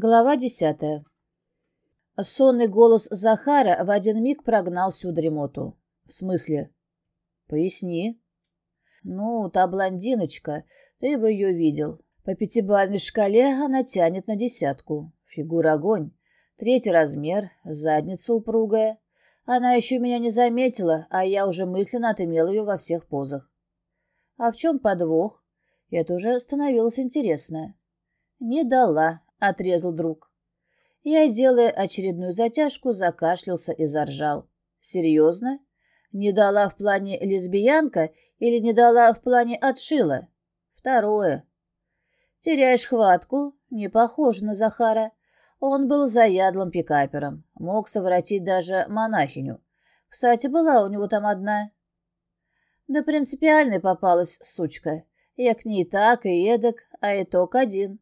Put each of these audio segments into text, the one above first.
Глава десятая. Сонный голос Захара в один миг прогнал всю дремоту. В смысле? Поясни. Ну, та блондиночка, ты бы ее видел. По пятибалльной шкале она тянет на десятку. Фигура огонь. Третий размер, задница упругая. Она еще меня не заметила, а я уже мысленно отымел ее во всех позах. А в чем подвох? Это уже становилось интересно. Не дала, — отрезал друг. Я, делая очередную затяжку, закашлялся и заржал. «Серьезно? Не дала в плане лесбиянка или не дала в плане отшила?» «Второе. Теряешь хватку? Не похож на Захара. Он был заядлым пикапером, мог совратить даже монахиню. Кстати, была у него там одна. Да принципиальной попалась сучка. Я к ней так и эдак, а итог один.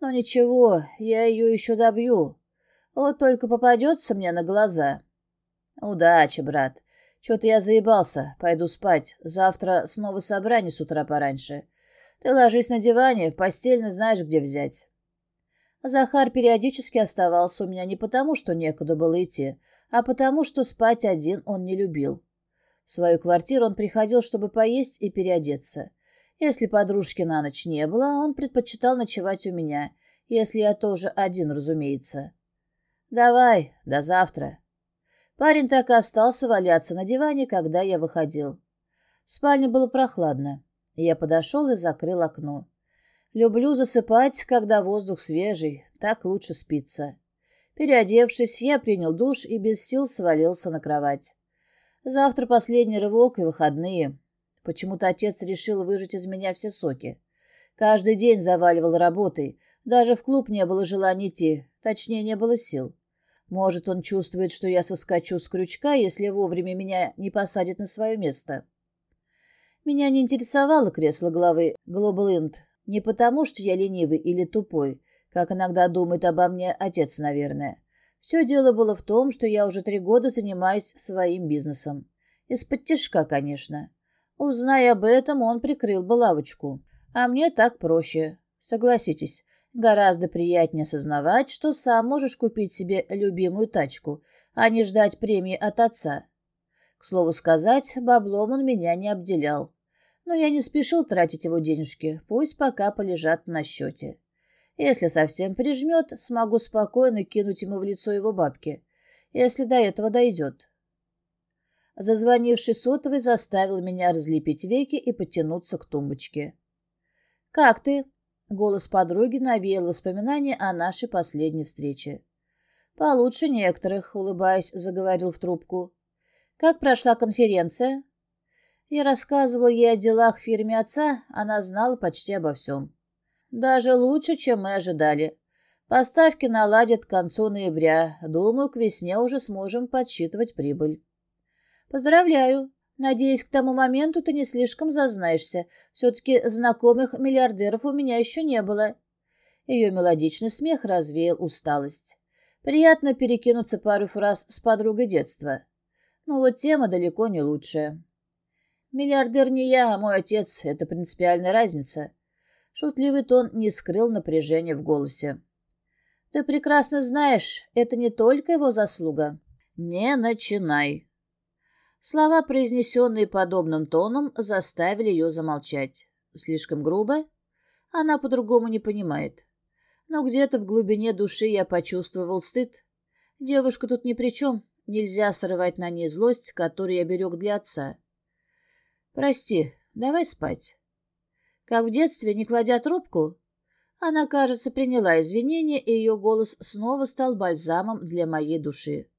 Но ничего, я ее еще добью. Вот только попадется мне на глаза. Удачи, брат. Че-то я заебался. Пойду спать. Завтра снова собрание с утра пораньше. Ты ложись на диване, постельно знаешь, где взять. Захар периодически оставался у меня не потому, что некуда было идти, а потому, что спать один он не любил. В свою квартиру он приходил, чтобы поесть и переодеться. Если подружки на ночь не было, он предпочитал ночевать у меня, если я тоже один, разумеется. «Давай, до завтра». Парень так и остался валяться на диване, когда я выходил. В спальне было прохладно. Я подошел и закрыл окно. Люблю засыпать, когда воздух свежий, так лучше спится. Переодевшись, я принял душ и без сил свалился на кровать. Завтра последний рывок и выходные. Почему-то отец решил выжать из меня все соки. Каждый день заваливал работой. Даже в клуб не было желания идти, точнее, не было сил. Может, он чувствует, что я соскочу с крючка, если вовремя меня не посадят на свое место. Меня не интересовало кресло главы Int не потому, что я ленивый или тупой, как иногда думает обо мне отец, наверное. Все дело было в том, что я уже три года занимаюсь своим бизнесом. Из-под тяжка, конечно. Узная об этом, он прикрыл бы лавочку. А мне так проще. Согласитесь, гораздо приятнее осознавать, что сам можешь купить себе любимую тачку, а не ждать премии от отца. К слову сказать, баблом он меня не обделял. Но я не спешил тратить его денежки, пусть пока полежат на счете. Если совсем прижмет, смогу спокойно кинуть ему в лицо его бабки, если до этого дойдет. Зазвонивший сотовый заставил меня разлепить веки и потянуться к тумбочке. «Как ты?» — голос подруги навеял воспоминания о нашей последней встрече. «Получше некоторых», — улыбаясь, заговорил в трубку. «Как прошла конференция?» Я рассказывал ей о делах в фирме отца, она знала почти обо всем. «Даже лучше, чем мы ожидали. Поставки наладят к концу ноября. Думаю, к весне уже сможем подсчитывать прибыль». «Поздравляю. Надеюсь, к тому моменту ты не слишком зазнаешься. Все-таки знакомых миллиардеров у меня еще не было». Ее мелодичный смех развеял усталость. Приятно перекинуться пару фраз с подругой детства. Но вот тема далеко не лучшая. «Миллиардер не я, а мой отец. Это принципиальная разница». Шутливый тон не скрыл напряжения в голосе. «Ты прекрасно знаешь, это не только его заслуга». «Не начинай», Слова, произнесенные подобным тоном, заставили ее замолчать. Слишком грубо? Она по-другому не понимает. Но где-то в глубине души я почувствовал стыд. Девушка тут ни при чем. Нельзя срывать на ней злость, которую я берег для отца. «Прости, давай спать». Как в детстве, не кладя трубку, она, кажется, приняла извинения, и ее голос снова стал бальзамом для моей души.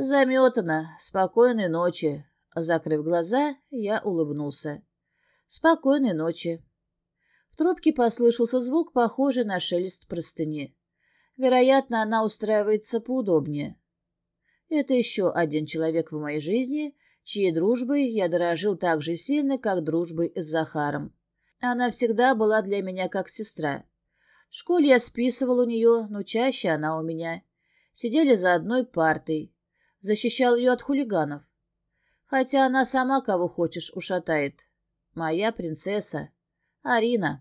Заметано. Спокойной ночи. Закрыв глаза, я улыбнулся. Спокойной ночи. В трубке послышался звук, похожий на шелест простыни. Вероятно, она устраивается поудобнее. Это еще один человек в моей жизни, чьей дружбой я дорожил так же сильно, как дружбой с Захаром. Она всегда была для меня как сестра. В школе я списывал у нее, но чаще она у меня. Сидели за одной партой защищал ее от хулиганов. Хотя она сама кого хочешь ушатает. Моя принцесса. Арина.